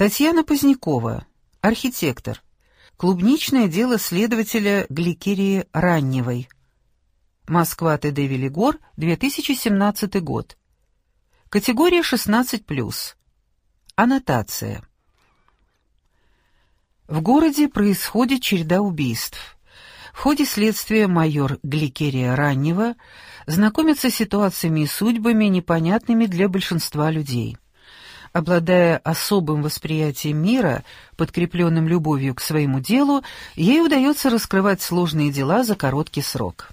Татьяна Позднякова, архитектор. Клубничное дело следователя Гликерии Ранневой. Москва, ТД Велигор, 2017 год. Категория 16+. Аннотация. В городе происходит череда убийств. В ходе следствия майор Гликерия Раннего знакомится с ситуациями и судьбами, непонятными для большинства людей. Обладая особым восприятием мира, подкрепленным любовью к своему делу, ей удается раскрывать сложные дела за короткий срок.